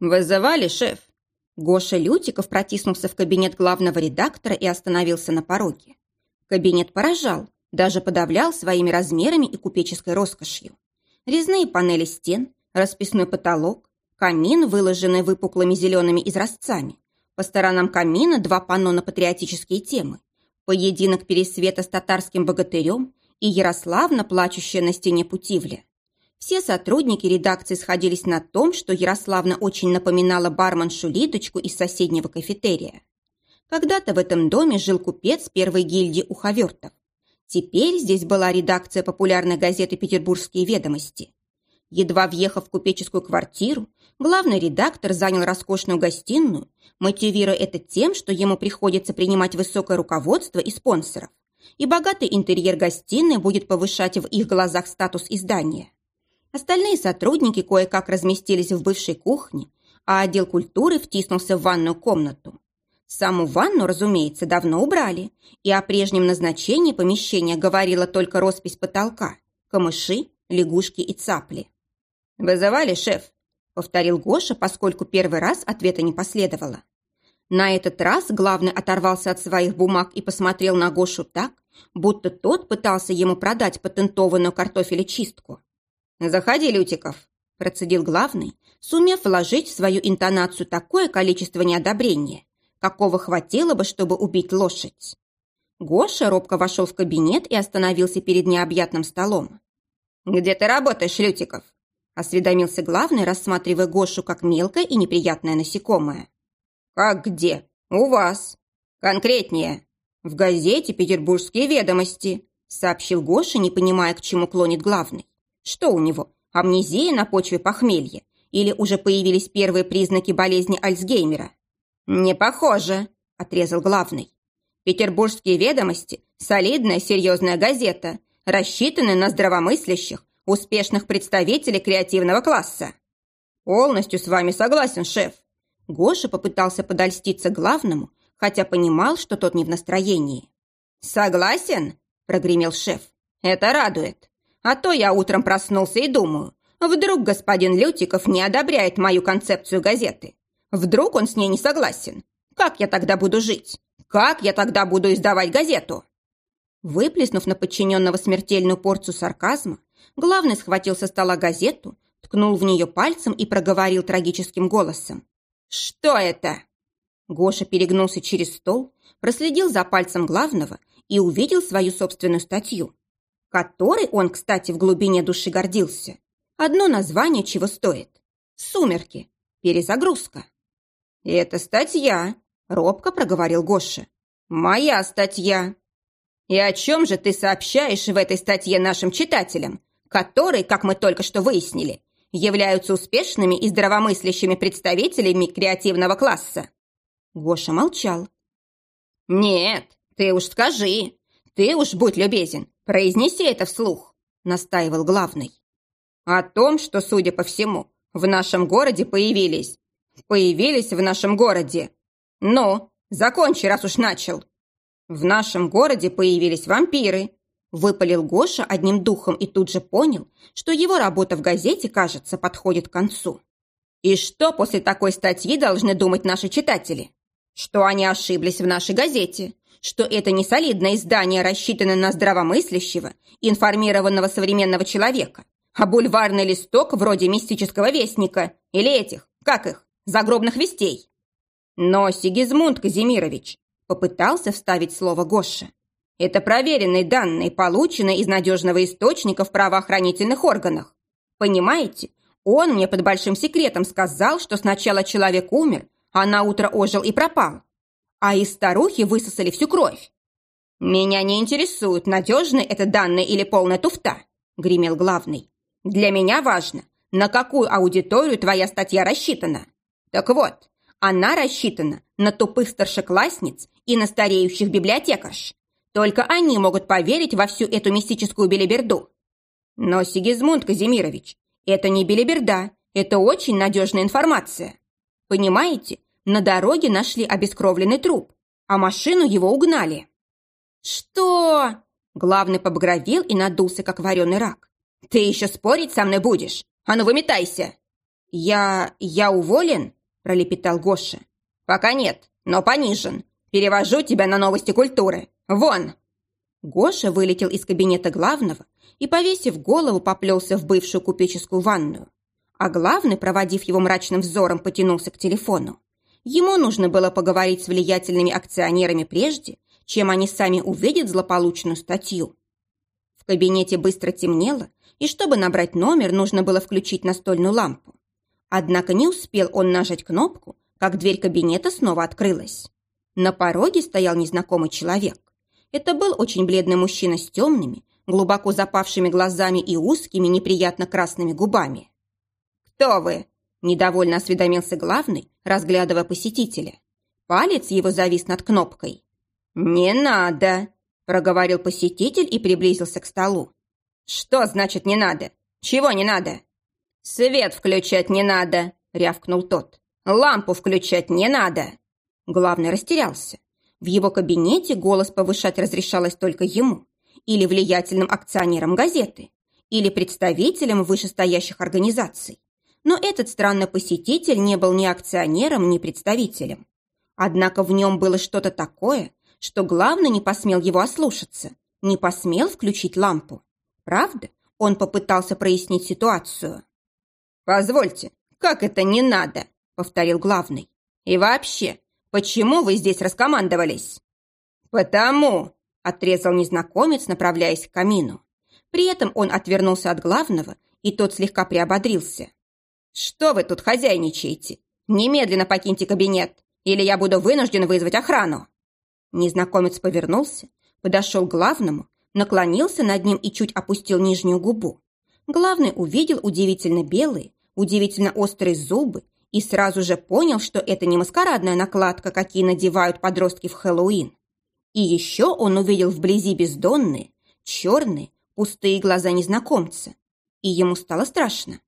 «Вызывали, шеф?» Гоша Лютиков протиснулся в кабинет главного редактора и остановился на пороге. Кабинет поражал, даже подавлял своими размерами и купеческой роскошью. Резные панели стен, расписной потолок, камин, выложенный выпуклыми зелеными изразцами. По сторонам камина два панно на патриотические темы. Поединок пересвета с татарским богатырем и Ярославна, плачущая на стене Путивля. Все сотрудники редакции сходились на том, что Ярославна очень напоминала барменшу Лидочку из соседнего кафетерия. Когда-то в этом доме жил купец первой гильдии уховертов. Теперь здесь была редакция популярной газеты «Петербургские ведомости». Едва въехав в купеческую квартиру, главный редактор занял роскошную гостиную, мотивируя это тем, что ему приходится принимать высокое руководство и спонсоров, и богатый интерьер гостиной будет повышать в их глазах статус издания. Остальные сотрудники кое-как разместились в бывшей кухне, а отдел культуры втиснулся в ванную комнату. Саму ванну, разумеется, давно убрали, и о прежнем назначении помещения говорила только роспись потолка, камыши, лягушки и цапли. «Вызывали, шеф?» — повторил Гоша, поскольку первый раз ответа не последовало. На этот раз главный оторвался от своих бумаг и посмотрел на Гошу так, будто тот пытался ему продать патентованную картофелечистку. «Заходи, Лютиков», – процедил главный, сумев вложить в свою интонацию такое количество неодобрения, какого хватило бы, чтобы убить лошадь. Гоша робко вошел в кабинет и остановился перед необъятным столом. «Где ты работаешь, Лютиков?» – осведомился главный, рассматривая Гошу как мелкое и неприятное насекомое. «Как где? У вас. Конкретнее. В газете «Петербургские ведомости», – сообщил Гоша, не понимая, к чему клонит главный. Что у него, амнезия на почве похмелья? Или уже появились первые признаки болезни Альцгеймера? «Не похоже», – отрезал главный. «Петербургские ведомости – солидная, серьезная газета, рассчитанная на здравомыслящих, успешных представителей креативного класса». «Полностью с вами согласен, шеф». Гоша попытался подольститься главному, хотя понимал, что тот не в настроении. «Согласен?» – прогремел шеф. «Это радует. А то я утром проснулся и думаю, вдруг господин Лютиков не одобряет мою концепцию газеты. Вдруг он с ней не согласен. Как я тогда буду жить? Как я тогда буду издавать газету?» Выплеснув на подчиненного смертельную порцию сарказма, главный схватил со стола газету, ткнул в нее пальцем и проговорил трагическим голосом. «Что это?» Гоша перегнулся через стол, проследил за пальцем главного и увидел свою собственную статью которой он, кстати, в глубине души гордился. Одно название чего стоит. «Сумерки». Перезагрузка. «Это статья», — робко проговорил Гоша. «Моя статья». «И о чем же ты сообщаешь в этой статье нашим читателям, которые, как мы только что выяснили, являются успешными и здравомыслящими представителями креативного класса?» Гоша молчал. «Нет, ты уж скажи, ты уж будь любезен, «Произнеси это вслух», — настаивал главный. «О том, что, судя по всему, в нашем городе появились. Появились в нашем городе. Ну, закончи, раз уж начал. В нашем городе появились вампиры», — выпалил Гоша одним духом и тут же понял, что его работа в газете, кажется, подходит к концу. «И что после такой статьи должны думать наши читатели? Что они ошиблись в нашей газете, что это не солидное издание, рассчитанное на здравомыслящего, информированного современного человека, а бульварный листок вроде мистического вестника или этих, как их, загробных вестей. Но Сигизмунд Казимирович попытался вставить слово Гоша. Это проверенные данные, полученные из надежного источника в правоохранительных органах. Понимаете, он мне под большим секретом сказал, что сначала человек умер, а на утро ожил и пропал а из старухи высосали всю кровь. «Меня не интересует, надежны это данные или полная туфта», — гремел главный. «Для меня важно, на какую аудиторию твоя статья рассчитана. Так вот, она рассчитана на тупых старшеклассниц и на стареющих библиотекарш. Только они могут поверить во всю эту мистическую белиберду. Но, Сигизмунд Казимирович, это не белиберда, это очень надежная информация. Понимаете, на дороге нашли обескровленный труп, а машину его угнали. «Что?» Главный побагровел и надулся, как вареный рак. «Ты еще спорить со мной будешь? А ну, выметайся!» «Я... я уволен?» – пролепетал Гоша. «Пока нет, но понижен. Перевожу тебя на новости культуры. Вон!» Гоша вылетел из кабинета главного и, повесив голову, поплелся в бывшую купеческую ванную. А главный, проводив его мрачным взором, потянулся к телефону. Ему нужно было поговорить с влиятельными акционерами прежде, чем они сами увидят злополучную статью. В кабинете быстро темнело, и чтобы набрать номер, нужно было включить настольную лампу. Однако не успел он нажать кнопку, как дверь кабинета снова открылась. На пороге стоял незнакомый человек. Это был очень бледный мужчина с темными, глубоко запавшими глазами и узкими, неприятно красными губами. «Кто вы?» – недовольно осведомился главный, разглядывая посетителя. Палец его завис над кнопкой. «Не надо!» – проговорил посетитель и приблизился к столу. «Что значит не надо? Чего не надо?» «Свет включать не надо!» – рявкнул тот. «Лампу включать не надо!» Главный растерялся. В его кабинете голос повышать разрешалось только ему, или влиятельным акционерам газеты, или представителям вышестоящих организаций. Но этот странный посетитель не был ни акционером, ни представителем. Однако в нем было что-то такое, что главный не посмел его ослушаться, не посмел включить лампу. Правда? Он попытался прояснить ситуацию. «Позвольте, как это не надо?» — повторил главный. «И вообще, почему вы здесь раскомандовались?» «Потому», — отрезал незнакомец, направляясь к камину. При этом он отвернулся от главного, и тот слегка приободрился. «Что вы тут хозяйничаете? Немедленно покиньте кабинет, или я буду вынужден вызвать охрану!» Незнакомец повернулся, подошел к главному, наклонился над ним и чуть опустил нижнюю губу. Главный увидел удивительно белые, удивительно острые зубы и сразу же понял, что это не маскарадная накладка, какие надевают подростки в Хэллоуин. И еще он увидел вблизи бездонные, черные, пустые глаза незнакомца. И ему стало страшно.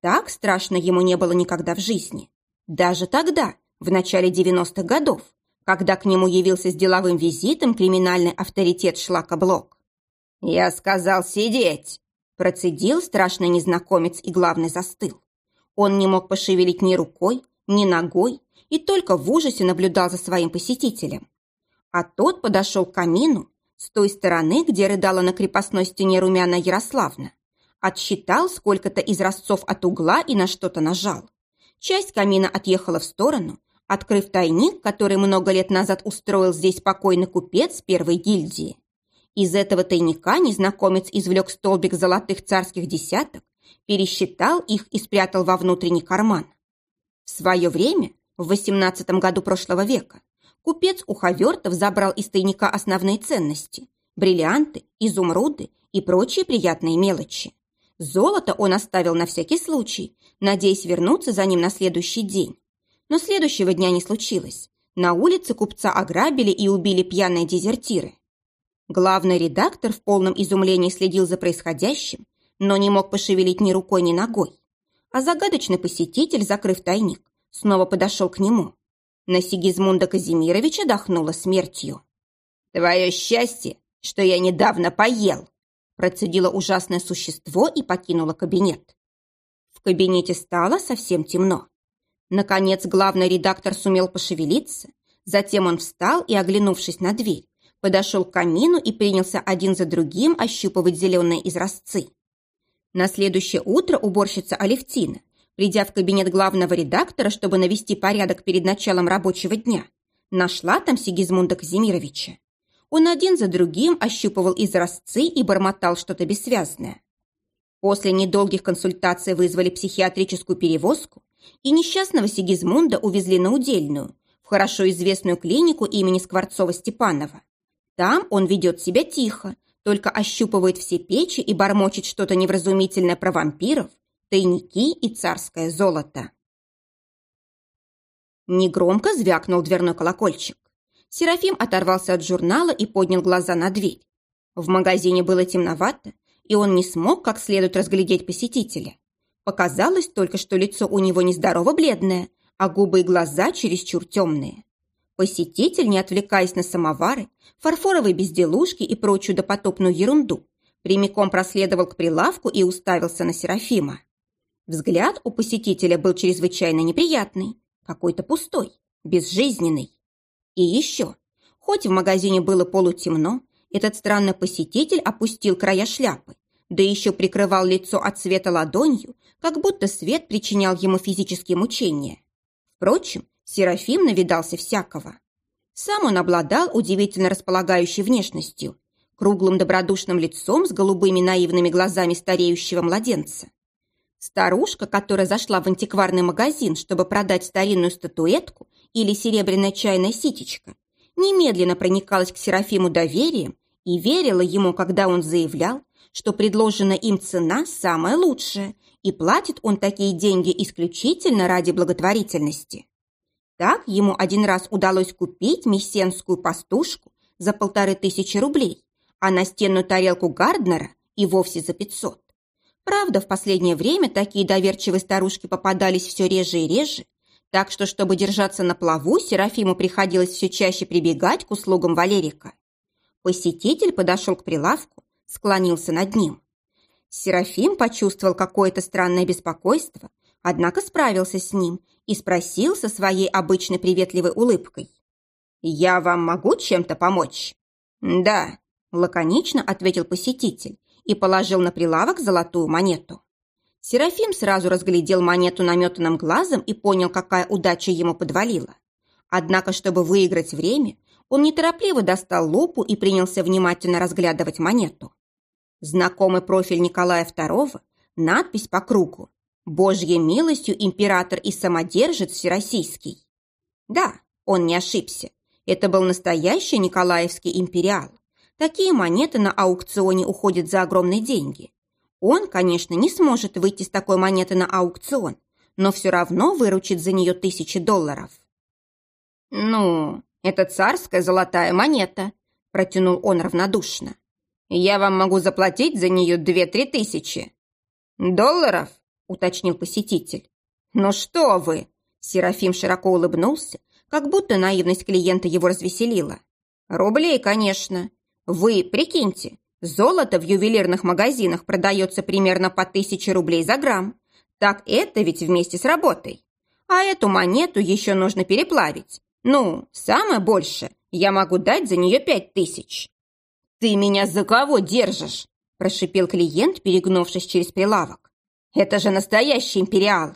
Так страшно ему не было никогда в жизни. Даже тогда, в начале 90-х годов, когда к нему явился с деловым визитом криминальный авторитет Шлака-Блок. «Я сказал сидеть!» Процедил страшный незнакомец и, главный, застыл. Он не мог пошевелить ни рукой, ни ногой и только в ужасе наблюдал за своим посетителем. А тот подошел к камину с той стороны, где рыдала на крепостной стене румяная Ярославна. Отсчитал сколько-то изразцов от угла и на что-то нажал. Часть камина отъехала в сторону, открыв тайник, который много лет назад устроил здесь покойный купец первой гильдии. Из этого тайника незнакомец извлек столбик золотых царских десяток, пересчитал их и спрятал во внутренний карман. В свое время, в восемнадцатом году прошлого века, купец Уховертов забрал из тайника основные ценности – бриллианты, изумруды и прочие приятные мелочи. Золото он оставил на всякий случай, надеясь вернуться за ним на следующий день. Но следующего дня не случилось. На улице купца ограбили и убили пьяные дезертиры. Главный редактор в полном изумлении следил за происходящим, но не мог пошевелить ни рукой, ни ногой. А загадочный посетитель, закрыв тайник, снова подошел к нему. На Сигизмунда Казимировича дохнуло смертью. «Твое счастье, что я недавно поел!» Процедило ужасное существо и покинуло кабинет. В кабинете стало совсем темно. Наконец главный редактор сумел пошевелиться, затем он встал и, оглянувшись на дверь, подошел к камину и принялся один за другим ощупывать зеленые изразцы. На следующее утро уборщица Алевтина, придя в кабинет главного редактора, чтобы навести порядок перед началом рабочего дня, нашла там Сигизмунда Казимировича. Он один за другим ощупывал изразцы и бормотал что-то бессвязное. После недолгих консультаций вызвали психиатрическую перевозку, и несчастного Сигизмунда увезли на Удельную, в хорошо известную клинику имени Скворцова-Степанова. Там он ведет себя тихо, только ощупывает все печи и бормочет что-то невразумительное про вампиров, тайники и царское золото. Негромко звякнул дверной колокольчик. Серафим оторвался от журнала и поднял глаза на дверь. В магазине было темновато, и он не смог как следует разглядеть посетителя. Показалось только, что лицо у него нездорово бледное, а губы и глаза чересчур темные. Посетитель, не отвлекаясь на самовары, фарфоровые безделушки и прочую допотопную ерунду, прямиком проследовал к прилавку и уставился на Серафима. Взгляд у посетителя был чрезвычайно неприятный, какой-то пустой, безжизненный. И еще, хоть в магазине было полутемно, этот странный посетитель опустил края шляпы, да еще прикрывал лицо от света ладонью, как будто свет причинял ему физические мучения. Впрочем, Серафим навидался всякого. Сам он обладал удивительно располагающей внешностью, круглым добродушным лицом с голубыми наивными глазами стареющего младенца. Старушка, которая зашла в антикварный магазин, чтобы продать старинную статуэтку или серебряная чайная ситечка, немедленно проникалась к Серафиму доверием и верила ему, когда он заявлял, что предложена им цена самая лучшая, и платит он такие деньги исключительно ради благотворительности. Так ему один раз удалось купить мессенскую пастушку за полторы тысячи рублей, а настенную тарелку Гарднера и вовсе за пятьсот. Правда, в последнее время такие доверчивые старушки попадались все реже и реже, так что, чтобы держаться на плаву, Серафиму приходилось все чаще прибегать к услугам Валерика. Посетитель подошел к прилавку, склонился над ним. Серафим почувствовал какое-то странное беспокойство, однако справился с ним и спросил со своей обычной приветливой улыбкой. «Я вам могу чем-то помочь?» «Да», – лаконично ответил посетитель и положил на прилавок золотую монету. Серафим сразу разглядел монету наметанным глазом и понял, какая удача ему подвалила. Однако, чтобы выиграть время, он неторопливо достал лупу и принялся внимательно разглядывать монету. Знакомый профиль Николая II, надпись по кругу «Божьей милостью император и самодержец всероссийский». Да, он не ошибся. Это был настоящий Николаевский империал. Такие монеты на аукционе уходят за огромные деньги. Он, конечно, не сможет выйти с такой монеты на аукцион, но все равно выручит за нее тысячи долларов. «Ну, это царская золотая монета», – протянул он равнодушно. «Я вам могу заплатить за нее две-три тысячи». «Долларов?» – уточнил посетитель. «Ну что вы!» – Серафим широко улыбнулся, как будто наивность клиента его развеселила. «Рублей, конечно. Вы прикиньте, золото в ювелирных магазинах продается примерно по тысяче рублей за грамм. Так это ведь вместе с работой. А эту монету еще нужно переплавить. Ну, самое больше я могу дать за нее пять тысяч». «Ты меня за кого держишь?» – прошипел клиент, перегнувшись через прилавок. «Это же настоящий империал!»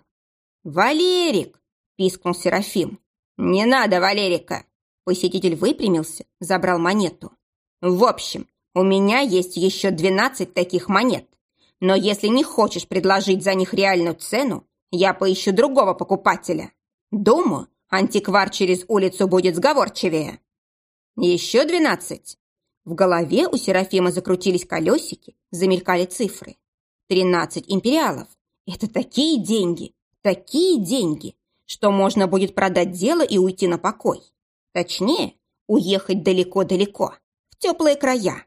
«Валерик!» – пискнул Серафим. «Не надо, Валерика!» Посетитель выпрямился, забрал монету. «В общем, у меня есть еще двенадцать таких монет. Но если не хочешь предложить за них реальную цену, я поищу другого покупателя. Думаю, антиквар через улицу будет сговорчивее. Еще двенадцать. В голове у Серафима закрутились колесики, замелькали цифры. Тринадцать империалов. Это такие деньги, такие деньги, что можно будет продать дело и уйти на покой. Точнее, уехать далеко-далеко, в теплые края.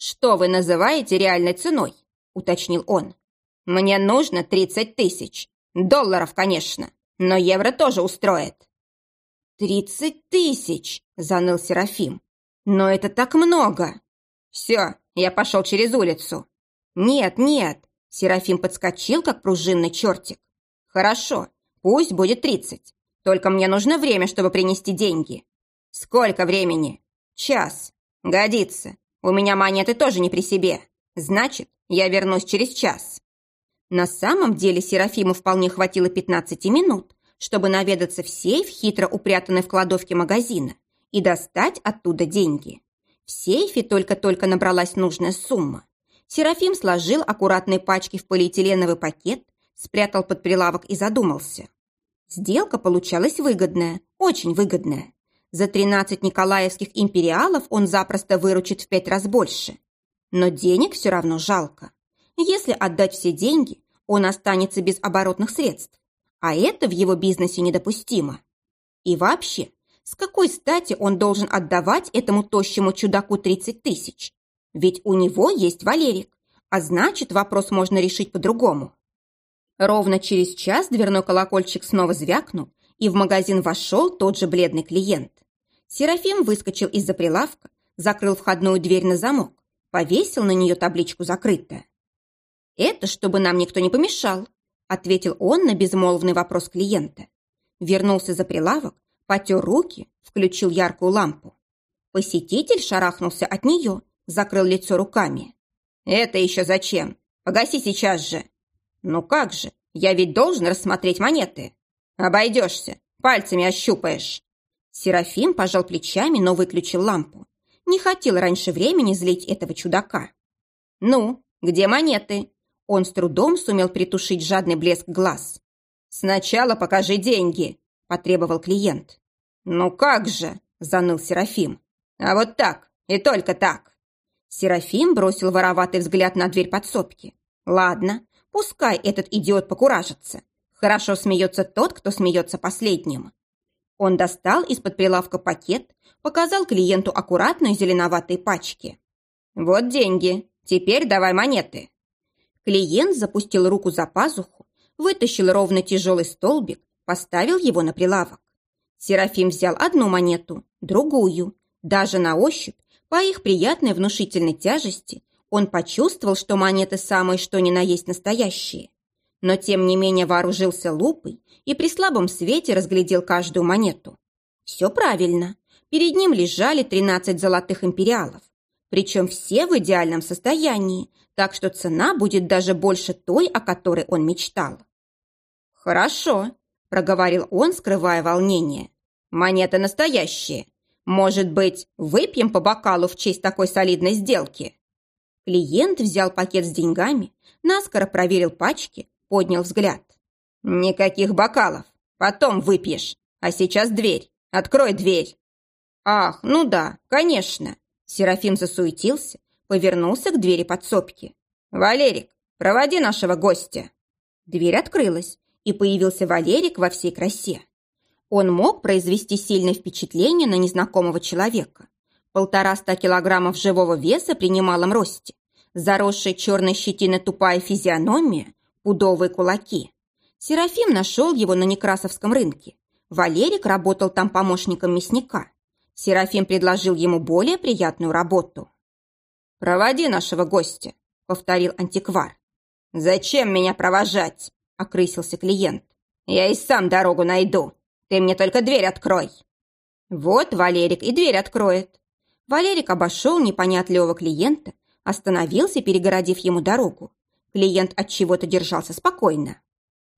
«Что вы называете реальной ценой?» – уточнил он. «Мне нужно тридцать тысяч. Долларов, конечно но евро тоже устроит». «Тридцать тысяч!» – заныл Серафим. «Но это так много!» «Все, я пошел через улицу». «Нет, нет!» – Серафим подскочил, как пружинный чертик. «Хорошо, пусть будет тридцать. Только мне нужно время, чтобы принести деньги». «Сколько времени?» «Час. Годится. У меня монеты тоже не при себе. Значит, я вернусь через час». На самом деле Серафиму вполне хватило 15 минут, чтобы наведаться в сейф, хитро упрятанный в кладовке магазина, и достать оттуда деньги. В сейфе только-только набралась нужная сумма. Серафим сложил аккуратные пачки в полиэтиленовый пакет, спрятал под прилавок и задумался. Сделка получалась выгодная, очень выгодная. За 13 николаевских империалов он запросто выручит в пять раз больше. Но денег все равно жалко. Если отдать все деньги, он останется без оборотных средств. А это в его бизнесе недопустимо. И вообще, с какой стати он должен отдавать этому тощему чудаку 30 тысяч? Ведь у него есть Валерик, а значит, вопрос можно решить по-другому. Ровно через час дверной колокольчик снова звякнул, и в магазин вошел тот же бледный клиент. Серафим выскочил из-за прилавка, закрыл входную дверь на замок, повесил на нее табличку «Закрытая». «Это чтобы нам никто не помешал», ответил он на безмолвный вопрос клиента. Вернулся за прилавок, потер руки, включил яркую лампу. Посетитель шарахнулся от нее, закрыл лицо руками. «Это еще зачем? Погаси сейчас же!» «Ну как же, я ведь должен рассмотреть монеты!» «Обойдешься, пальцами ощупаешь!» Серафим пожал плечами, но выключил лампу. Не хотел раньше времени злить этого чудака. «Ну, где монеты?» Он с трудом сумел притушить жадный блеск глаз. «Сначала покажи деньги», – потребовал клиент. «Ну как же?» – заныл Серафим. «А вот так, и только так». Серафим бросил вороватый взгляд на дверь подсобки. «Ладно, пускай этот идиот покуражится. Хорошо смеется тот, кто смеется последним». Он достал из-под прилавка пакет, показал клиенту аккуратные зеленоватые пачки. «Вот деньги. Теперь давай монеты». Клиент запустил руку за пазуху, вытащил ровно тяжелый столбик, поставил его на прилавок. Серафим взял одну монету, другую. Даже на ощупь, по их приятной внушительной тяжести, он почувствовал, что монеты самые что ни на есть настоящие. Но тем не менее вооружился лупой и при слабом свете разглядел каждую монету. Все правильно. Перед ним лежали 13 золотых империалов. Причем все в идеальном состоянии, так что цена будет даже больше той, о которой он мечтал. «Хорошо», – проговорил он, скрывая волнение. «Монеты настоящие. Может быть, выпьем по бокалу в честь такой солидной сделки?» Клиент взял пакет с деньгами, наскоро проверил пачки, поднял взгляд. «Никаких бокалов. Потом выпьешь. А сейчас дверь. Открой дверь». «Ах, ну да, конечно». Серафим засуетился, повернулся к двери подсобки. «Валерик, проводи нашего гостя!» Дверь открылась, и появился Валерик во всей красе. Он мог произвести сильное впечатление на незнакомого человека. Полтораста килограммов живого веса при немалом росте, заросшая черной щетиной тупая физиономия, пудовые кулаки. Серафим нашел его на Некрасовском рынке. Валерик работал там помощником мясника. Серафим предложил ему более приятную работу. «Проводи нашего гостя», — повторил антиквар. «Зачем меня провожать?» — окрысился клиент. «Я и сам дорогу найду. Ты мне только дверь открой». Вот Валерик и дверь откроет. Валерик обошел непонятливого клиента, остановился, перегородив ему дорогу. Клиент от чего-то держался спокойно.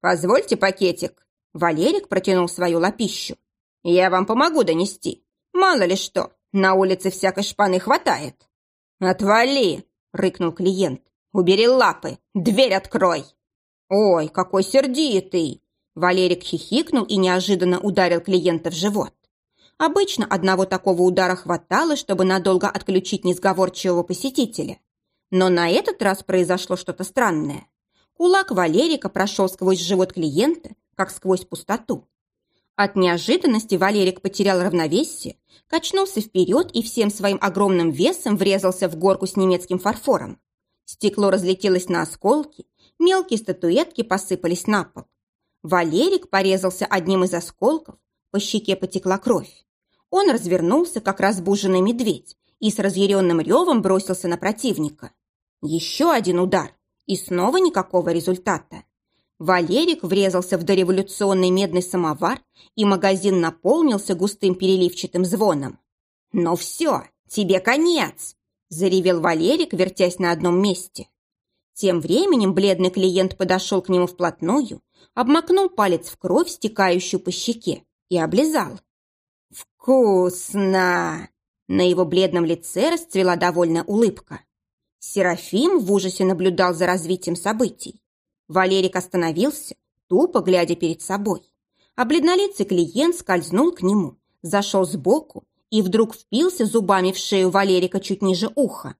«Позвольте пакетик». Валерик протянул свою лапищу. «Я вам помогу донести. Мало ли что, на улице всякой шпаны хватает». «Отвали!» — рыкнул клиент. «Убери лапы! Дверь открой!» «Ой, какой сердитый!» Валерик хихикнул и неожиданно ударил клиента в живот. Обычно одного такого удара хватало, чтобы надолго отключить несговорчивого посетителя. Но на этот раз произошло что-то странное. Кулак Валерика прошел сквозь живот клиента, как сквозь пустоту. От неожиданности Валерик потерял равновесие, качнулся вперед и всем своим огромным весом врезался в горку с немецким фарфором. Стекло разлетелось на осколки, мелкие статуэтки посыпались на пол. Валерик порезался одним из осколков, по щеке потекла кровь. Он развернулся, как разбуженный медведь, и с разъяренным ревом бросился на противника. Еще один удар, и снова никакого результата. Валерик врезался в дореволюционный медный самовар, и магазин наполнился густым переливчатым звоном. «Ну все, тебе конец!» – заревел Валерик, вертясь на одном месте. Тем временем бледный клиент подошел к нему вплотную, обмакнул палец в кровь, стекающую по щеке, и облизал. «Вкусно!» На его бледном лице расцвела довольная улыбка. Серафим в ужасе наблюдал за развитием событий. Валерик остановился, тупо глядя перед собой. А клиент скользнул к нему, зашел сбоку и вдруг впился зубами в шею Валерика чуть ниже уха.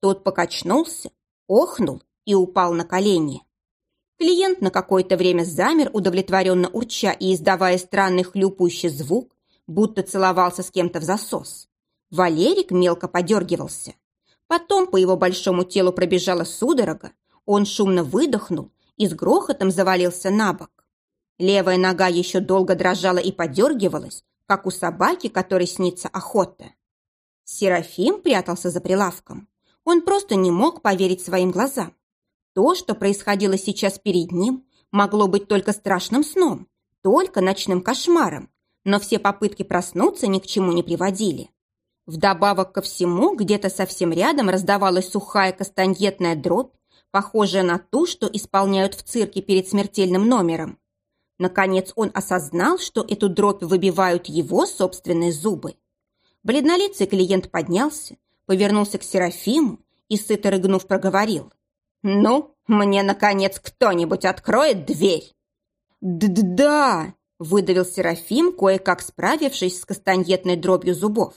Тот покачнулся, охнул и упал на колени. Клиент на какое-то время замер, удовлетворенно урча и издавая странный хлюпающий звук, будто целовался с кем-то в засос. Валерик мелко подергивался. Потом по его большому телу пробежала судорога, он шумно выдохнул и с грохотом завалился на бок. Левая нога еще долго дрожала и подергивалась, как у собаки, которой снится охота. Серафим прятался за прилавком. Он просто не мог поверить своим глазам. То, что происходило сейчас перед ним, могло быть только страшным сном, только ночным кошмаром, но все попытки проснуться ни к чему не приводили. Вдобавок ко всему, где-то совсем рядом раздавалась сухая кастаньетная дробь, похожая на ту, что исполняют в цирке перед смертельным номером. Наконец он осознал, что эту дробь выбивают его собственные зубы. Бледнолицый клиент поднялся, повернулся к Серафиму и, сыто рыгнув, проговорил. «Ну, мне, наконец, кто-нибудь откроет дверь?» «Да-да!» – выдавил Серафим, кое-как справившись с кастаньетной дробью зубов.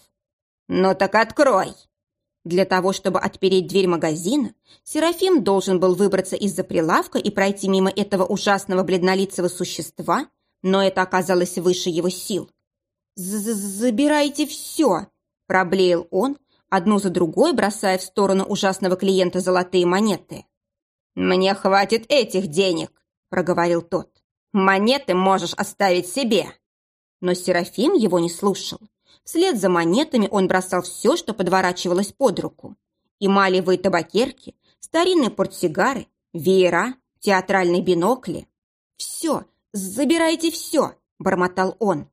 «Ну так открой!» Для того, чтобы отпереть дверь магазина, Серафим должен был выбраться из-за прилавка и пройти мимо этого ужасного бледнолицего существа, но это оказалось выше его сил. «Забирайте все!» – проблеял он, одну за другой бросая в сторону ужасного клиента золотые монеты. «Мне хватит этих денег», – проговорил тот. «Монеты можешь оставить себе». Но Серафим его не слушал. Вслед за монетами он бросал все, что подворачивалось под руку. Эмалевые табакерки, старинные портсигары, веера, театральные бинокли. «Все, забирайте все», – бормотал он.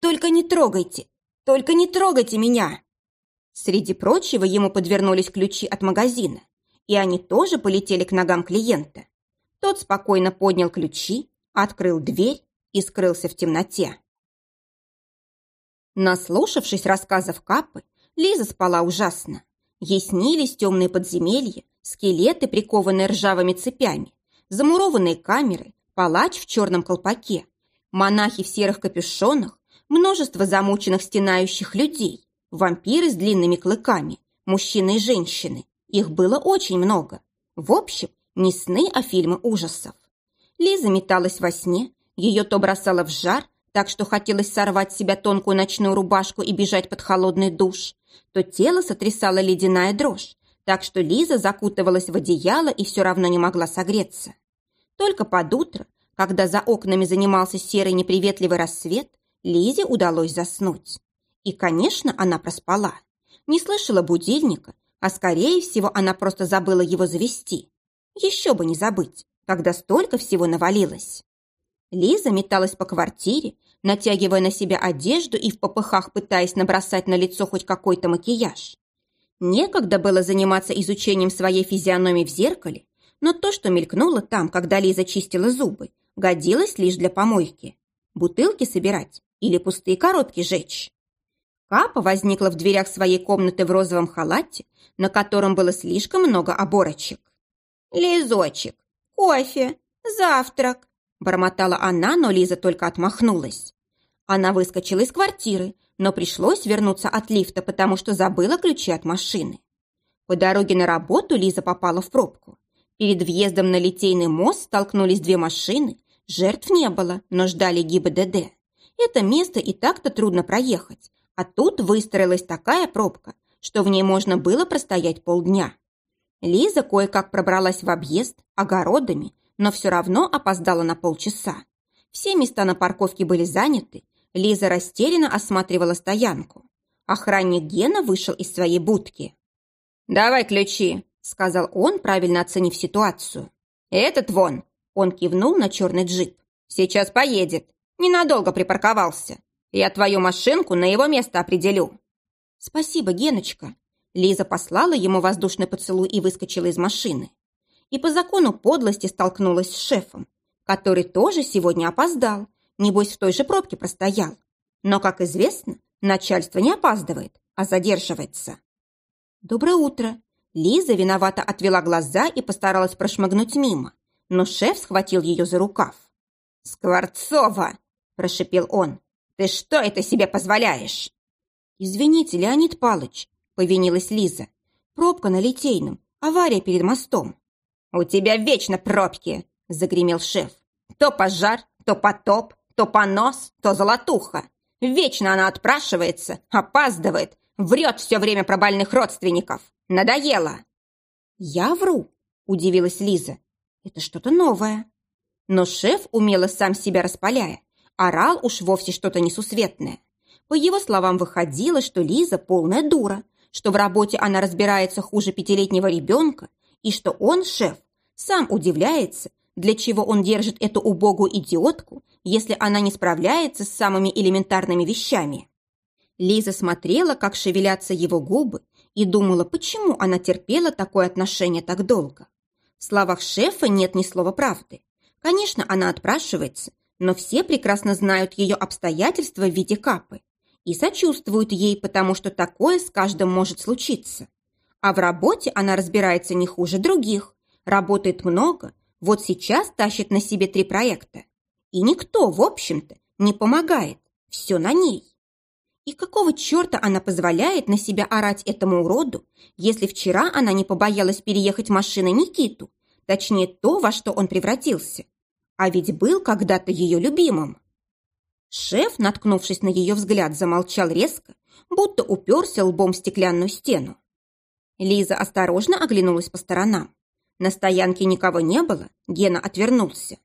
«Только не трогайте, только не трогайте меня!» Среди прочего ему подвернулись ключи от магазина, и они тоже полетели к ногам клиента. Тот спокойно поднял ключи, открыл дверь и скрылся в темноте. Наслушавшись рассказов Капы, Лиза спала ужасно. Ей снились темные подземелья, скелеты, прикованные ржавыми цепями, замурованные камеры, палач в черном колпаке, монахи в серых капюшонах, множество замученных стенающих людей, Вампиры с длинными клыками, мужчины и женщины. Их было очень много. В общем, не сны, а фильмы ужасов. Лиза металась во сне, ее то бросало в жар, так что хотелось сорвать с себя тонкую ночную рубашку и бежать под холодный душ, то тело сотрясало ледяная дрожь, так что Лиза закутывалась в одеяло и все равно не могла согреться. Только под утро, когда за окнами занимался серый неприветливый рассвет, Лизе удалось заснуть. И, конечно, она проспала. Не слышала будильника, а, скорее всего, она просто забыла его завести. Еще бы не забыть, когда столько всего навалилось. Лиза металась по квартире, натягивая на себя одежду и в попыхах пытаясь набросать на лицо хоть какой-то макияж. Некогда было заниматься изучением своей физиономии в зеркале, но то, что мелькнуло там, когда Лиза чистила зубы, годилось лишь для помойки. Бутылки собирать или пустые коробки жечь. Капа возникла в дверях своей комнаты в розовом халате, на котором было слишком много оборочек. «Лизочек, кофе, завтрак», – бормотала она, но Лиза только отмахнулась. Она выскочила из квартиры, но пришлось вернуться от лифта, потому что забыла ключи от машины. По дороге на работу Лиза попала в пробку. Перед въездом на Литейный мост столкнулись две машины, жертв не было, но ждали ГИБДД. Это место и так-то трудно проехать, а тут выстроилась такая пробка, что в ней можно было простоять полдня. Лиза кое-как пробралась в объезд огородами, но все равно опоздала на полчаса. Все места на парковке были заняты. Лиза растерянно осматривала стоянку. Охранник Гена вышел из своей будки. «Давай ключи», — сказал он, правильно оценив ситуацию. «Этот вон», — он кивнул на черный джип. «Сейчас поедет. Ненадолго припарковался. Я твою машинку на его место определю». «Спасибо, Геночка». Лиза послала ему воздушный поцелуй и выскочила из машины. И по закону подлости столкнулась с шефом, который тоже сегодня опоздал, небось в той же пробке простоял. Но, как известно, начальство не опаздывает, а задерживается. «Доброе утро!» Лиза виновато отвела глаза и постаралась прошмыгнуть мимо, но шеф схватил ее за рукав. «Скворцова!» – прошипел он. Ты что это себе позволяешь?» «Извините, Леонид Палыч», — повинилась Лиза. «Пробка на Литейном, авария перед мостом». «У тебя вечно пробки», — загремел шеф. «То пожар, то потоп, то понос, то золотуха. Вечно она отпрашивается, опаздывает, врет все время про больных родственников. Надоело!» «Я вру», — удивилась Лиза. «Это что-то новое». Но шеф, умело сам себя распаляя, орал уж вовсе что-то несусветное. По его словам, выходило, что Лиза полная дура, что в работе она разбирается хуже пятилетнего ребенка, и что он, шеф, сам удивляется, для чего он держит эту убогую идиотку, если она не справляется с самыми элементарными вещами. Лиза смотрела, как шевелятся его губы, и думала, почему она терпела такое отношение так долго. В словах шефа нет ни слова правды. Конечно, она отпрашивается, но все прекрасно знают ее обстоятельства в виде капы и сочувствуют ей, потому что такое с каждым может случиться. А в работе она разбирается не хуже других, работает много, вот сейчас тащит на себе три проекта. И никто, в общем-то, не помогает, все на ней. И какого черта она позволяет на себя орать этому уроду, если вчера она не побоялась переехать машиной Никиту, точнее то, во что он превратился, а ведь был когда-то ее любимым. Шеф, наткнувшись на ее взгляд, замолчал резко, будто уперся лбом в стеклянную стену. Лиза осторожно оглянулась по сторонам. На стоянке никого не было, Гена отвернулся.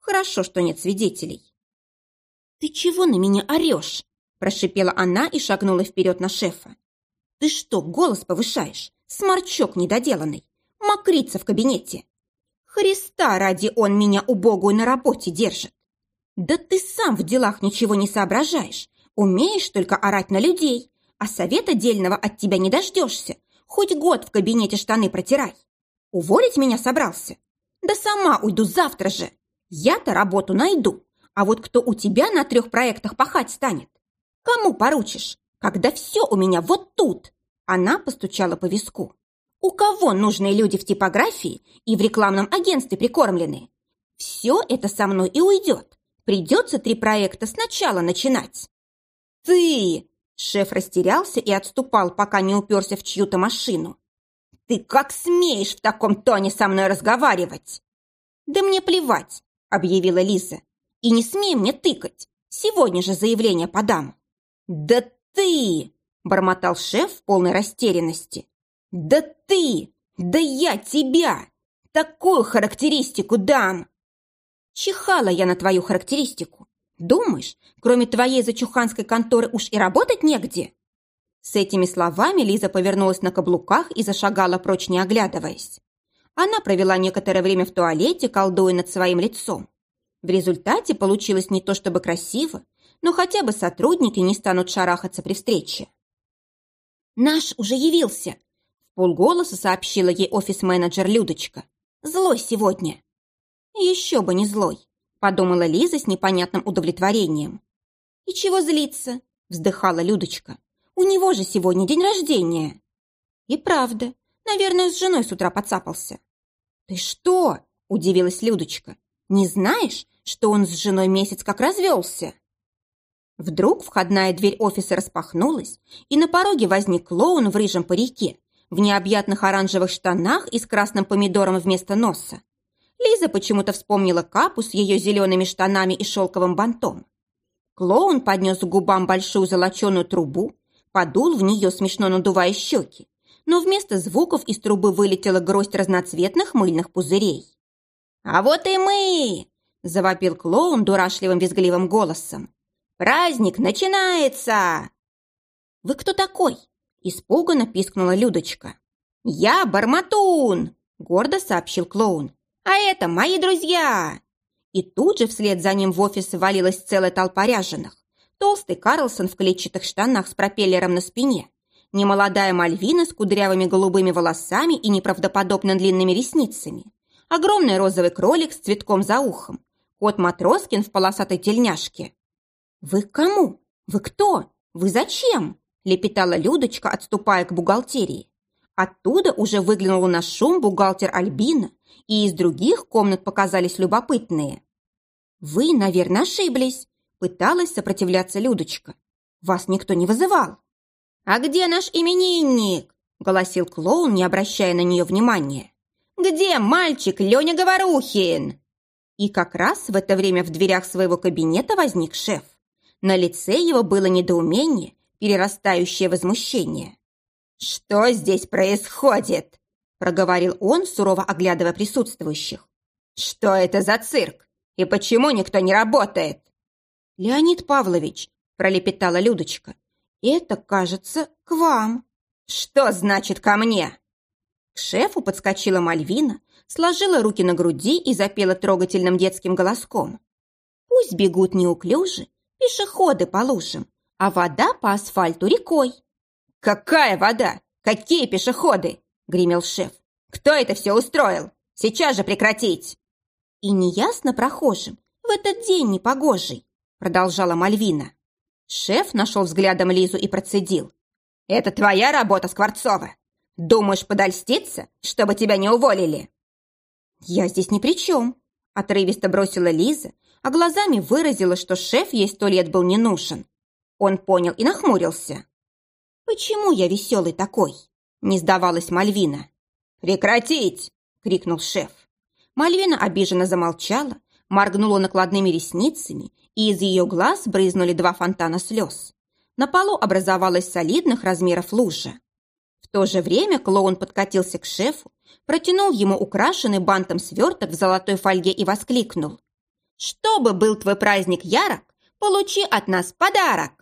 Хорошо, что нет свидетелей. «Ты чего на меня орешь?» прошипела она и шагнула вперед на шефа. «Ты что, голос повышаешь? Сморчок недоделанный! Мокрица в кабинете! Христа ради он меня убогую на работе держит! Да ты сам в делах ничего не соображаешь, умеешь только орать на людей, а совета дельного от тебя не дождешься, хоть год в кабинете штаны протирай. Уволить меня собрался? Да сама уйду завтра же. Я-то работу найду, а вот кто у тебя на трех проектах пахать станет? Кому поручишь, когда все у меня вот тут?» Она постучала по виску. «У кого нужные люди в типографии и в рекламном агентстве прикормлены? Все это со мной и уйдет. Придется три проекта сначала начинать». «Ты!» Шеф растерялся и отступал, пока не уперся в чью-то машину. «Ты как смеешь в таком тоне со мной разговаривать?» «Да мне плевать», — объявила Лиза. «И не смей мне тыкать. Сегодня же заявление подам». «Да ты!» – бормотал шеф в полной растерянности. «Да ты! Да я тебя! Такую характеристику дам!» «Чихала я на твою характеристику. Думаешь, кроме твоей зачуханской конторы уж и работать негде?» С этими словами Лиза повернулась на каблуках и зашагала прочь, не оглядываясь. Она провела некоторое время в туалете, колдуя над своим лицом. В результате получилось не то чтобы красиво, но хотя бы сотрудники не станут шарахаться при встрече. «Наш уже явился!» В полголоса сообщила ей офис-менеджер Людочка. «Злой сегодня!» «Еще бы не злой!» Подумала Лиза с непонятным удовлетворением. «И чего злиться?» вздыхала Людочка. «У него же сегодня день рождения!» «И правда, наверное, с женой с утра подцапался». «Ты что?» – удивилась Людочка. «Не знаешь, что он с женой месяц как развелся?» Вдруг входная дверь офиса распахнулась, и на пороге возник клоун в рыжем парике, в необъятных оранжевых штанах и с красным помидором вместо носа. Лиза почему-то вспомнила капу с ее зелеными штанами и шелковым бантом. Клоун поднес к губам большую золоченую трубу, подул в нее, смешно надувая щеки, но вместо звуков из трубы вылетела гроздь разноцветных мыльных пузырей. «А вот и мы!» – завопил клоун дурашливым визгливым голосом. Праздник начинается!» «Вы кто такой?» – испуганно пискнула Людочка. «Я Барматун!» – гордо сообщил клоун. «А это мои друзья!» И тут же вслед за ним в офис валилась целая толпа ряженых. Толстый Карлсон в клетчатых штанах с пропеллером на спине. Немолодая Мальвина с кудрявыми голубыми волосами и неправдоподобно длинными ресницами. Огромный розовый кролик с цветком за ухом. Кот Матроскин в полосатой тельняшке. «Вы кому? Вы кто? Вы зачем?» – лепетала Людочка, отступая к бухгалтерии. Оттуда уже выглянул на шум бухгалтер Альбина, и из других комнат показались любопытные. «Вы, наверное, ошиблись», – пыталась сопротивляться Людочка. «Вас никто не вызывал». «А где наш именинник?» – голосил клоун, не обращая на нее внимания. «Где мальчик Леня Говорухин?» И как раз в это время в дверях своего кабинета возник шеф. На лице его было недоумение, перерастающее возмущение. «Что здесь происходит?» – проговорил он, сурово оглядывая присутствующих. «Что это за цирк? И почему никто не работает?» «Леонид Павлович», – пролепетала Людочка, – «это, кажется, к вам». «Что значит ко мне?» К шефу подскочила Мальвина, сложила руки на груди и запела трогательным детским голоском. Пусть бегут неуклюже, пешеходы по лужам, а вода по асфальту рекой. «Какая вода? Какие пешеходы?» – гремел шеф. «Кто это все устроил? Сейчас же прекратить!» «И неясно прохожим, в этот день непогожий», – продолжала Мальвина. Шеф нашел взглядом Лизу и процедил. «Это твоя работа, Скворцова? Думаешь подольститься, чтобы тебя не уволили?» «Я здесь ни при чем», – отрывисто бросила Лиза, а глазами выразила, что шеф ей сто лет был не нужен. Он понял и нахмурился. «Почему я веселый такой?» – не сдавалась Мальвина. «Прекратить!» – крикнул шеф. Мальвина обиженно замолчала, моргнула накладными ресницами, и из ее глаз брызнули два фонтана слез. На полу образовалась солидных размеров лужа. В то же время клоун подкатился к шефу, протянул ему украшенный бантом сверток в золотой фольге и воскликнул. «Чтобы был твой праздник ярок, получи от нас подарок!»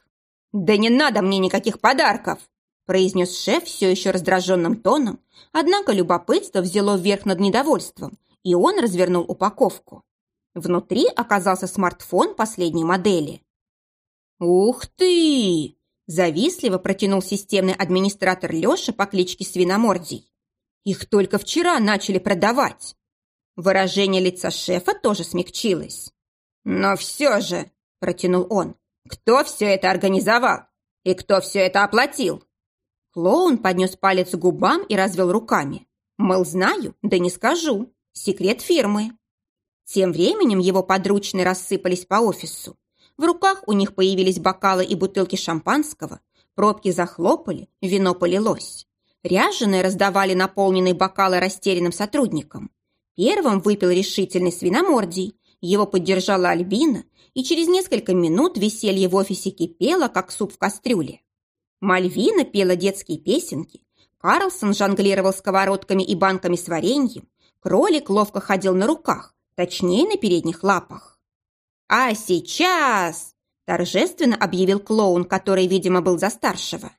«Да не надо мне никаких подарков!» Произнес шеф все еще раздраженным тоном, однако любопытство взяло вверх над недовольством, и он развернул упаковку. Внутри оказался смартфон последней модели. «Ух ты!» – завистливо протянул системный администратор Леша по кличке Свиномордий. «Их только вчера начали продавать!» Выражение лица шефа тоже смягчилось. «Но все же», – протянул он, – «кто все это организовал? И кто все это оплатил?» Клоун поднес палец к губам и развел руками. Мол, знаю, да не скажу. Секрет фирмы. Тем временем его подручные рассыпались по офису. В руках у них появились бокалы и бутылки шампанского, пробки захлопали, вино полилось. Ряженые раздавали наполненные бокалы растерянным сотрудникам. Первым выпил решительный свиномордий, его поддержала Альбина, и через несколько минут веселье в офисе кипело, как суп в кастрюле. Мальвина пела детские песенки, Карлсон жонглировал сковородками и банками с вареньем, кролик ловко ходил на руках, точнее, на передних лапах. «А сейчас!» – торжественно объявил клоун, который, видимо, был за старшего.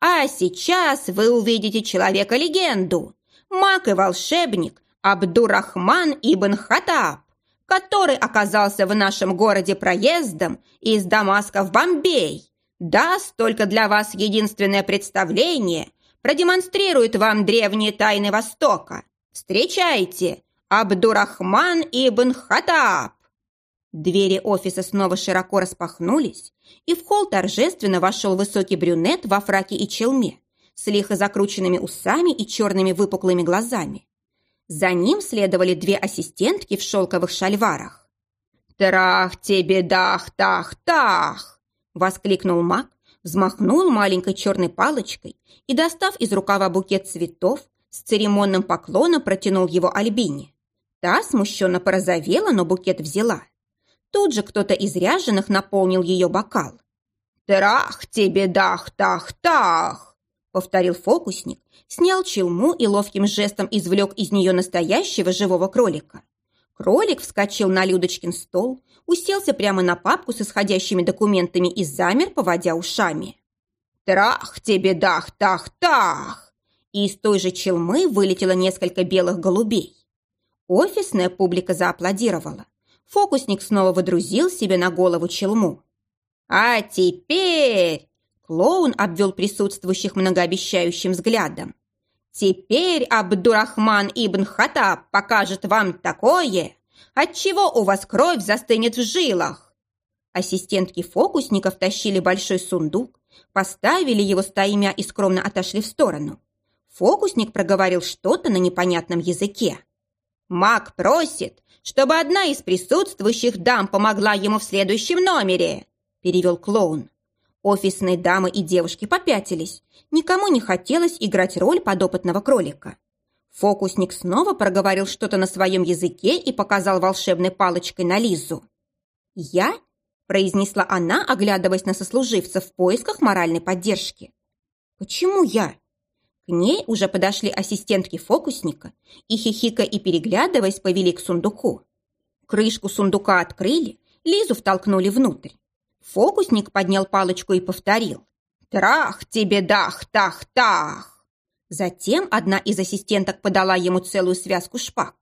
«А сейчас вы увидите человека-легенду, маг и волшебник Абдурахман ибн Хатаб, который оказался в нашем городе проездом из Дамаска в Бомбей, даст только для вас единственное представление, продемонстрирует вам древние тайны Востока. Встречайте, Абдурахман ибн Хатаб!» Двери офиса снова широко распахнулись, и в холл торжественно вошел высокий брюнет во фраке и челме, с лихо закрученными усами и черными выпуклыми глазами. За ним следовали две ассистентки в шелковых шальварах. «Трах тебе дах-тах-тах!» – воскликнул маг, взмахнул маленькой черной палочкой и, достав из рукава букет цветов, с церемонным поклоном протянул его Альбине. Та смущенно порозовела, но букет взяла. Тут же кто-то из ряженых наполнил ее бокал. «Трах тебе дах-тах-тах!» повторил фокусник, снял челму и ловким жестом извлек из нее настоящего живого кролика. Кролик вскочил на Людочкин стол, уселся прямо на папку с исходящими документами и замер, поводя ушами. «Трах тебе дах-тах-тах!» И из той же челмы вылетело несколько белых голубей. Офисная публика зааплодировала. Фокусник снова водрузил себе на голову челму. «А теперь...» Клоун обвел присутствующих многообещающим взглядом. «Теперь Абдурахман ибн Хатаб покажет вам такое, отчего у вас кровь застынет в жилах». Ассистентки фокусников тащили большой сундук, поставили его стаймя и скромно отошли в сторону. Фокусник проговорил что-то на непонятном языке. Маг просит, чтобы одна из присутствующих дам помогла ему в следующем номере», – перевел клоун. Офисные дамы и девушки попятились. Никому не хотелось играть роль подопытного кролика. Фокусник снова проговорил что-то на своем языке и показал волшебной палочкой на Лизу. «Я?» – произнесла она, оглядываясь на сослуживцев в поисках моральной поддержки. «Почему я?» К ней уже подошли ассистентки фокусника и, хихика и переглядываясь, повели к сундуку. Крышку сундука открыли, Лизу втолкнули внутрь. Фокусник поднял палочку и повторил. «Трах тебе дах-тах-тах!» Затем одна из ассистенток подала ему целую связку шпаг.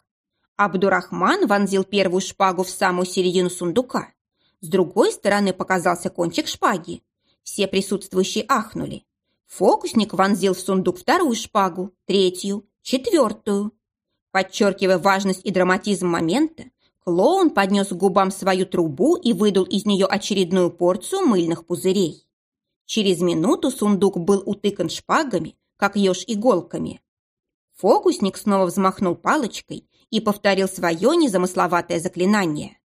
Абдурахман вонзил первую шпагу в самую середину сундука. С другой стороны показался кончик шпаги. Все присутствующие ахнули. Фокусник вонзил в сундук вторую шпагу, третью, четвертую. Подчеркивая важность и драматизм момента, клоун поднес к губам свою трубу и выдул из нее очередную порцию мыльных пузырей. Через минуту сундук был утыкан шпагами, как еж иголками. Фокусник снова взмахнул палочкой и повторил свое незамысловатое заклинание.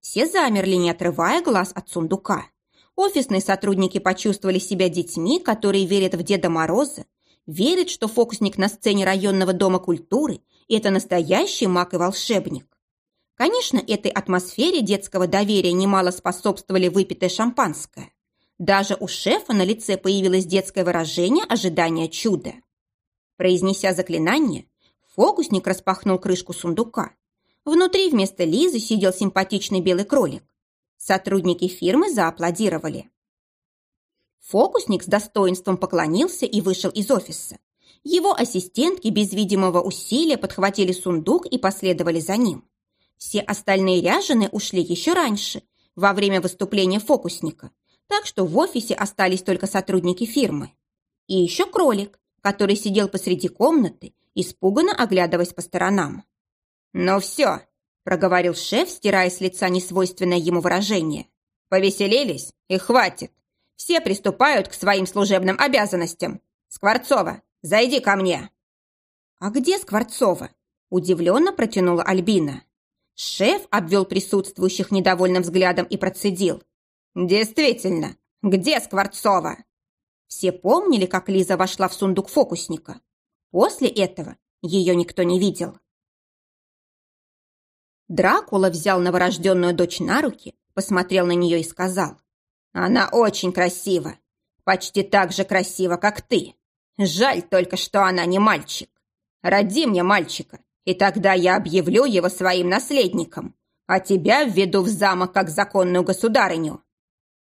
Все замерли, не отрывая глаз от сундука. Офисные сотрудники почувствовали себя детьми, которые верят в Деда Мороза, верят, что фокусник на сцене районного дома культуры – это настоящий маг и волшебник. Конечно, этой атмосфере детского доверия немало способствовали выпитое шампанское. Даже у шефа на лице появилось детское выражение ожидания чуда. Произнеся заклинание, фокусник распахнул крышку сундука. Внутри вместо Лизы сидел симпатичный белый кролик. Сотрудники фирмы зааплодировали. Фокусник с достоинством поклонился и вышел из офиса. Его ассистентки без видимого усилия подхватили сундук и последовали за ним. Все остальные ряженые ушли еще раньше, во время выступления фокусника, так что в офисе остались только сотрудники фирмы. И еще кролик, который сидел посреди комнаты, испуганно оглядываясь по сторонам. «Ну все, проговорил шеф, стирая с лица несвойственное ему выражение. «Повеселились? И хватит. Все приступают к своим служебным обязанностям. Скворцова, зайди ко мне!» «А где Скворцова?» – удивленно протянула Альбина. Шеф обвел присутствующих недовольным взглядом и процедил. «Действительно, где Скворцова?» Все помнили, как Лиза вошла в сундук фокусника. После этого ее никто не видел. Дракула взял новорожденную дочь на руки, посмотрел на нее и сказал. «Она очень красива. Почти так же красива, как ты. Жаль только, что она не мальчик. Роди мне мальчика, и тогда я объявлю его своим наследником, а тебя введу в замок как законную государыню».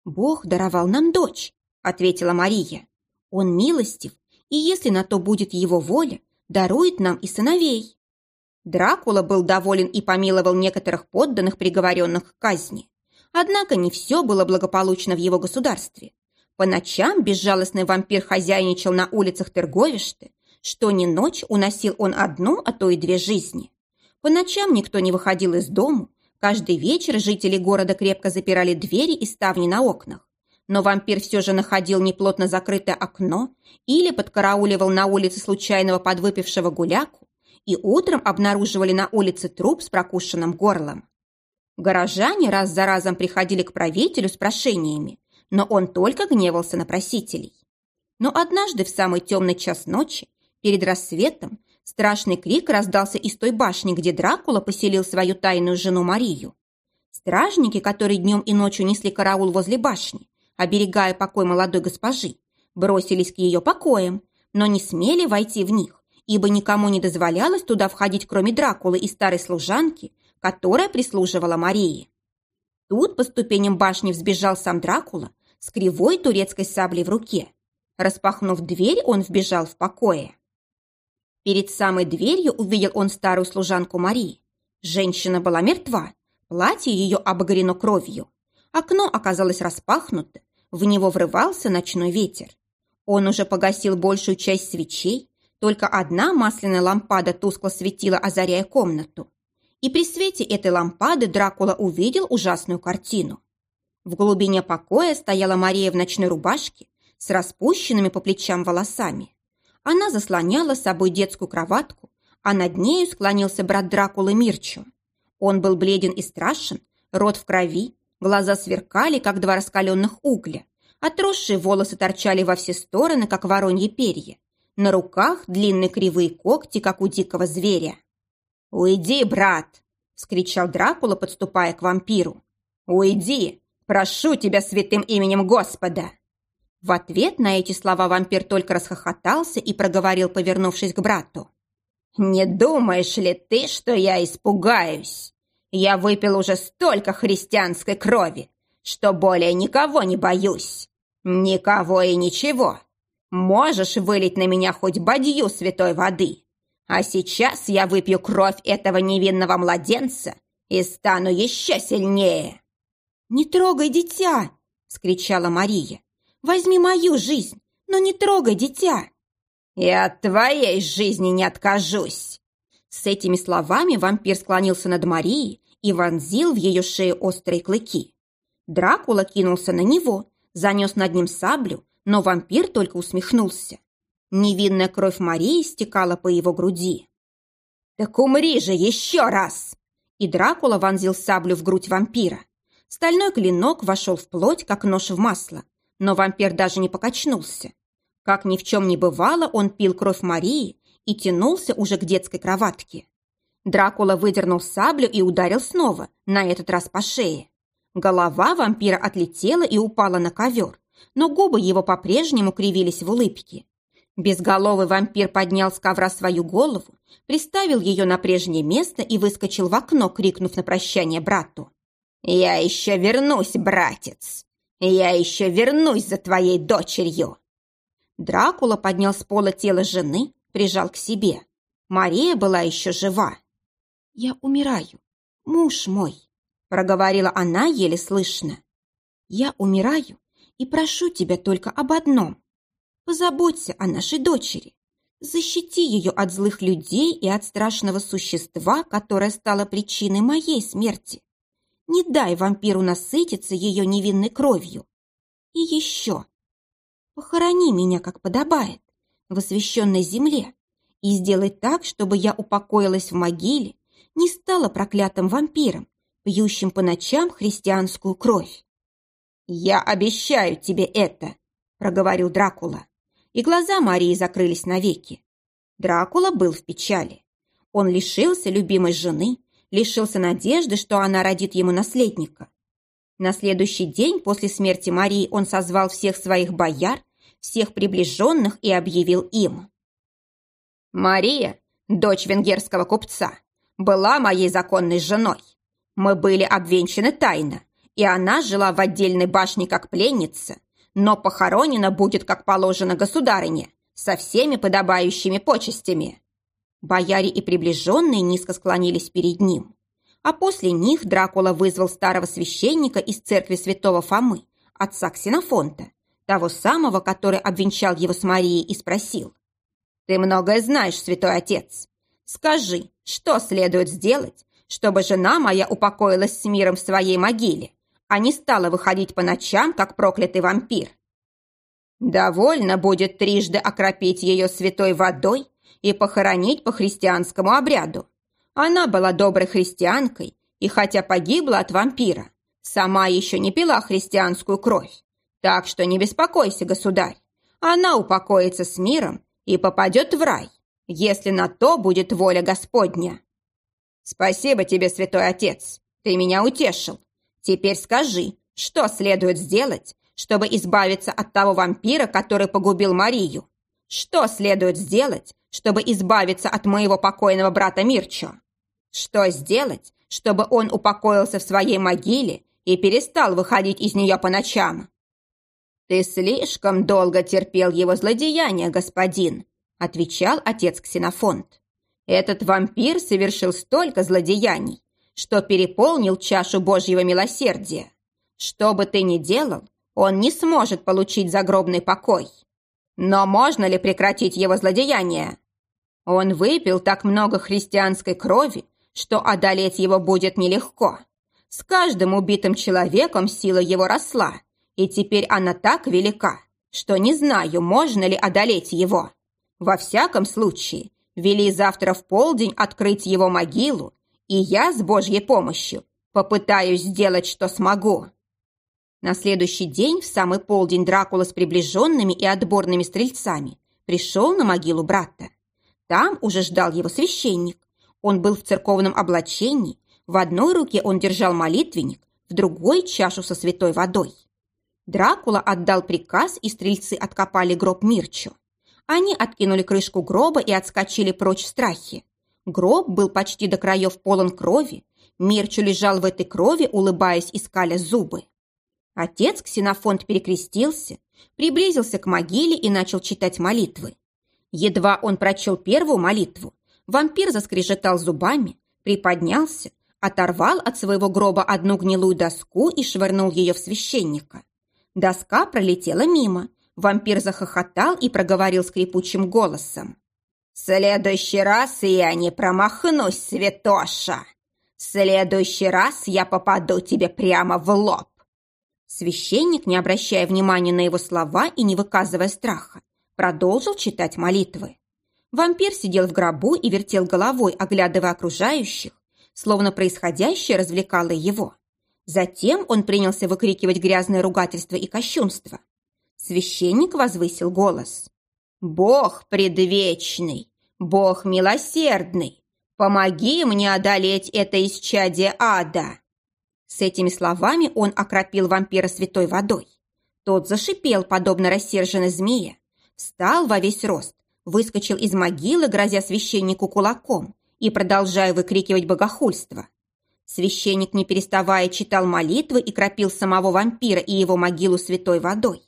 «Бог даровал нам дочь», — ответила Мария. «Он милостив, и если на то будет его воля, дарует нам и сыновей». Дракула был доволен и помиловал некоторых подданных, приговоренных к казни. Однако не все было благополучно в его государстве. По ночам безжалостный вампир хозяйничал на улицах Терговишты, что ни ночь уносил он одну, а то и две жизни. По ночам никто не выходил из дому, каждый вечер жители города крепко запирали двери и ставни на окнах. Но вампир все же находил неплотно закрытое окно или подкарауливал на улице случайного подвыпившего гуляку, и утром обнаруживали на улице труп с прокушенным горлом. Горожане раз за разом приходили к правителю с прошениями, но он только гневался на просителей. Но однажды в самый темный час ночи, перед рассветом, страшный крик раздался из той башни, где Дракула поселил свою тайную жену Марию. Стражники, которые днем и ночью несли караул возле башни, оберегая покой молодой госпожи, бросились к ее покоям, но не смели войти в них, ибо никому не дозволялось туда входить, кроме Дракулы и старой служанки, которая прислуживала Марии. Тут по ступеням башни взбежал сам Дракула с кривой турецкой саблей в руке. Распахнув дверь, он вбежал в покое. Перед самой дверью увидел он старую служанку Марии. Женщина была мертва, платье ее обогрено кровью. Окно оказалось распахнуто, в него врывался ночной ветер. Он уже погасил большую часть свечей, только одна масляная лампада тускло светила, озаряя комнату. И при свете этой лампады Дракула увидел ужасную картину. В глубине покоя стояла Мария в ночной рубашке с распущенными по плечам волосами. Она заслоняла собой детскую кроватку, а над нею склонился брат Дракулы Мирчо. Он был бледен и страшен, рот в крови, глаза сверкали, как два раскаленных угля, отросшие волосы торчали во все стороны, как воронье перья. На руках длинные кривые когти, как у дикого зверя. «Уйди, брат!» – скричал Дракула, подступая к вампиру. «Уйди! Прошу тебя святым именем Господа!» В ответ на эти слова вампир только расхохотался и проговорил, повернувшись к брату. «Не думаешь ли ты, что я испугаюсь? Я выпил уже столько христианской крови, что более никого не боюсь. Никого и ничего. Можешь вылить на меня хоть бадью святой воды. А сейчас я выпью кровь этого невинного младенца и стану еще сильнее!» «Не трогай дитя!» — скричала Мария. «Возьми мою жизнь, но не трогай дитя!» «И от твоей жизни не откажусь!» С этими словами вампир склонился над Марией и вонзил в ее шею острые клыки. Дракула кинулся на него, занес над ним саблю, но вампир только усмехнулся. Невинная кровь Марии стекала по его груди. «Так умри же еще раз!» И Дракула вонзил саблю в грудь вампира. Стальной клинок вошел в плоть, как нож в масло, но вампир даже не покачнулся. Как ни в чем не бывало, он пил кровь Марии и тянулся уже к детской кроватке. Дракула выдернул саблю и ударил снова, на этот раз по шее. Голова вампира отлетела и упала на ковер, но губы его по-прежнему кривились в улыбке. Безголовый вампир поднял с ковра свою голову, приставил ее на прежнее место и выскочил в окно, крикнув на прощание брату. «Я еще вернусь, братец! Я еще вернусь за твоей дочерью!» Дракула поднял с пола тело жены, прижал к себе. Мария была еще жива. «Я умираю, муж мой», — проговорила она еле слышно. «Я умираю и прошу тебя только об одном. Позаботься о нашей дочери. Защити ее от злых людей и от страшного существа, которое стало причиной моей смерти. Не дай вампиру насытиться ее невинной кровью. И еще. Похорони меня, как подобает, в освященной земле, и сделай так, чтобы я упокоилась в могиле, не стала проклятым вампиром, пьющим по ночам христианскую кровь. «Я обещаю тебе это», — проговорил Дракула и глаза Марии закрылись навеки. Дракула был в печали. Он лишился любимой жены, лишился надежды, что она родит ему наследника. На следующий день после смерти Марии он созвал всех своих бояр, всех приближенных и объявил им. «Мария, дочь венгерского купца, была моей законной женой. Мы были обвенчаны тайно, и она жила в отдельной башне как пленница, но похоронена будет, как положено, государыне, со всеми подобающими почестями». Бояре и приближенные низко склонились перед ним. А после них Дракула вызвал старого священника из церкви святого Фомы, отца Ксенофонта, того самого, который обвенчал его с Марией и спросил. «Ты многое знаешь, святой отец. Скажи, что следует сделать, чтобы жена моя упокоилась с миром в своей могиле, а не стала выходить по ночам, как проклятый вампир. Довольно будет трижды окропить ее святой водой и похоронить по христианскому обряду. Она была доброй христианкой, и хотя погибла от вампира, сама еще не пила христианскую кровь. Так что не беспокойся, государь. Она упокоится с миром и попадет в рай, если на то будет воля Господня. Спасибо тебе, святой отец, ты меня утешил. Теперь скажи, что следует сделать, чтобы избавиться от того вампира, который погубил Марию? Что следует сделать, чтобы избавиться от моего покойного брата Мирчо? Что сделать, чтобы он упокоился в своей могиле и перестал выходить из нее по ночам? Ты слишком долго терпел его злодеяния, господин, отвечал отец Ксенофонт. Этот вампир совершил столько злодеяний, что переполнил чашу Божьего милосердия. Что бы ты ни делал, он не сможет получить загробный покой. Но можно ли прекратить его злодеяние? Он выпил так много христианской крови, что одолеть его будет нелегко. С каждым убитым человеком сила его росла, и теперь она так велика, что не знаю, можно ли одолеть его. Во всяком случае, вели завтра в полдень открыть его могилу и я с Божьей помощью попытаюсь сделать, что смогу. На следующий день, в самый полдень, Дракула с приближенными и отборными стрельцами пришел на могилу брата. Там уже ждал его священник. Он был в церковном облачении, в одной руке он держал молитвенник, в другой – чашу со святой водой. Дракула отдал приказ, и стрельцы откопали гроб Мирчу. Они откинули крышку гроба и отскочили прочь в страхе. Гроб был почти до краев полон крови. Мирчу лежал в этой крови, улыбаясь и скаля зубы. Отец Ксенофонт перекрестился, приблизился к могиле и начал читать молитвы. Едва он прочел первую молитву, вампир заскрежетал зубами, приподнялся, оторвал от своего гроба одну гнилую доску и швырнул ее в священника. Доска пролетела мимо, вампир захохотал и проговорил скрипучим голосом. «В следующий раз я не промахнусь, святоша! В следующий раз я попаду тебе прямо в лоб!» Священник, не обращая внимания на его слова и не выказывая страха, продолжил читать молитвы. Вампир сидел в гробу и вертел головой, оглядывая окружающих, словно происходящее развлекало его. Затем он принялся выкрикивать грязное ругательство и кощунство. Священник возвысил голос. «Бог предвечный, Бог милосердный, помоги мне одолеть это исчадие ада!» С этими словами он окропил вампира святой водой. Тот зашипел, подобно рассерженной змее, встал во весь рост, выскочил из могилы, грозя священнику кулаком и продолжая выкрикивать богохульство. Священник, не переставая, читал молитвы и кропил самого вампира и его могилу святой водой.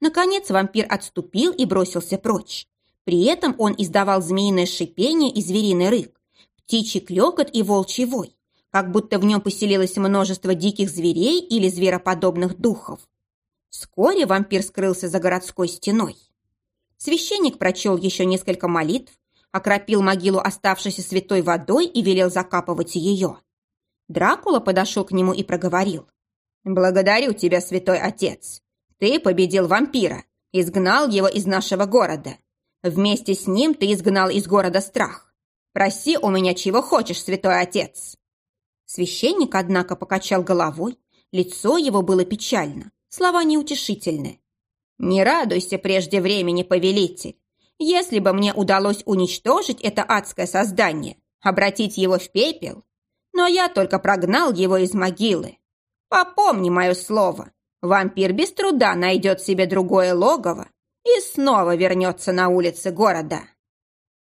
Наконец вампир отступил и бросился прочь. При этом он издавал змеиное шипение и звериный рык, птичий клекот и волчий вой, как будто в нем поселилось множество диких зверей или звероподобных духов. Вскоре вампир скрылся за городской стеной. Священник прочел еще несколько молитв, окропил могилу оставшейся святой водой и велел закапывать ее. Дракула подошел к нему и проговорил. «Благодарю тебя, святой отец. Ты победил вампира, изгнал его из нашего города. Вместе с ним ты изгнал из города страх. Проси у меня чего хочешь, святой отец». Священник, однако, покачал головой. Лицо его было печально, слова неутешительные. «Не радуйся прежде времени, повелитель. Если бы мне удалось уничтожить это адское создание, обратить его в пепел, но я только прогнал его из могилы. Попомни мое слово, вампир без труда найдет себе другое логово и снова вернется на улицы города.